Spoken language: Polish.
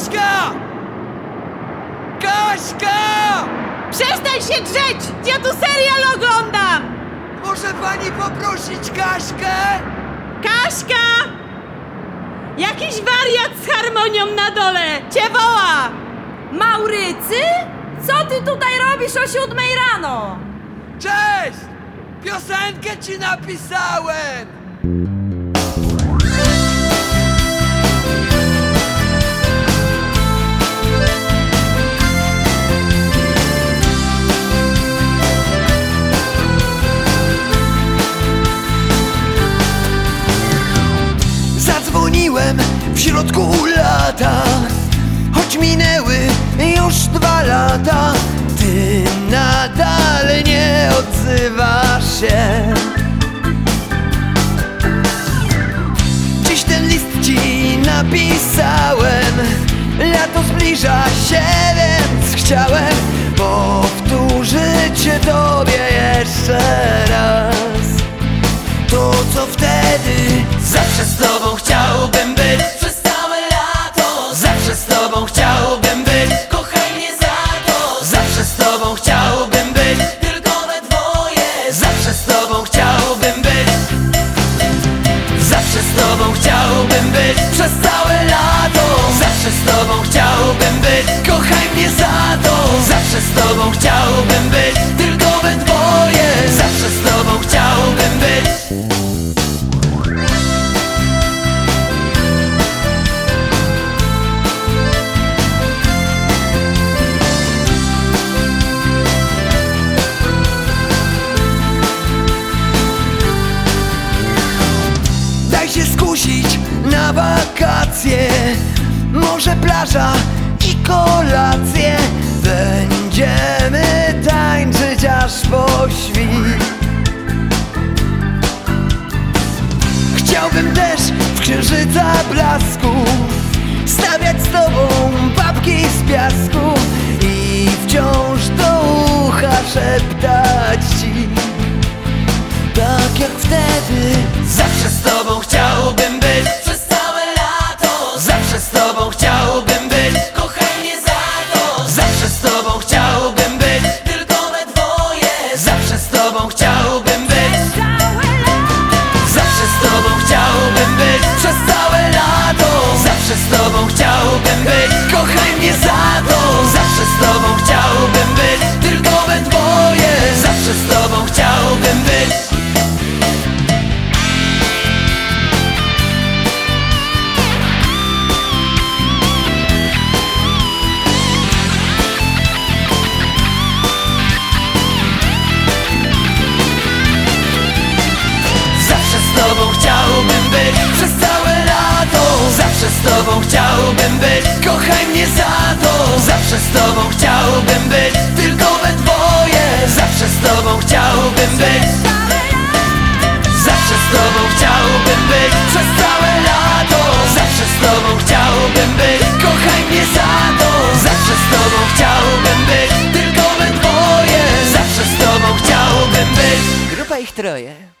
Kaśka! Kaśka! Przestań się drzeć! Ja tu serial oglądam! Może pani poprosić Kaśkę? Kaśka! Jakiś wariat z harmonią na dole! Cię woła! Maurycy? Co ty tutaj robisz o siódmej rano? Cześć! Piosenkę ci napisałem! W środku lata. Choć minęły już dwa lata Ty nadal nie odzywasz się. Dziś ten list ci napisałem. Lato zbliża się, więc chciałem być Tylko we dwoje. Zawsze z tobą chciałbym być. Daj się skusić na wakacje. Może plaża i kolacje Chciałbym też w księżyca blasku. Stawiać z tobą babki z piasku I wciąż do ucha szeptać ci. Tak jak wtedy Zawsze z tobą chciałbym chciałbym być. Kochaj mnie za to chciałbym być. Kochaj mnie za to. Zawsze z tobą chciałbym być. Tylko we dwoje. Zawsze z tobą chciałbym być. Zawsze z tobą chciałbym być. Przez całe lato. Zawsze z tobą chciałbym być. Kochaj mnie za to. Zawsze z tobą chciałbym być. Tylko we dwoje. Zawsze z tobą chciałbym być. Grupa ich troje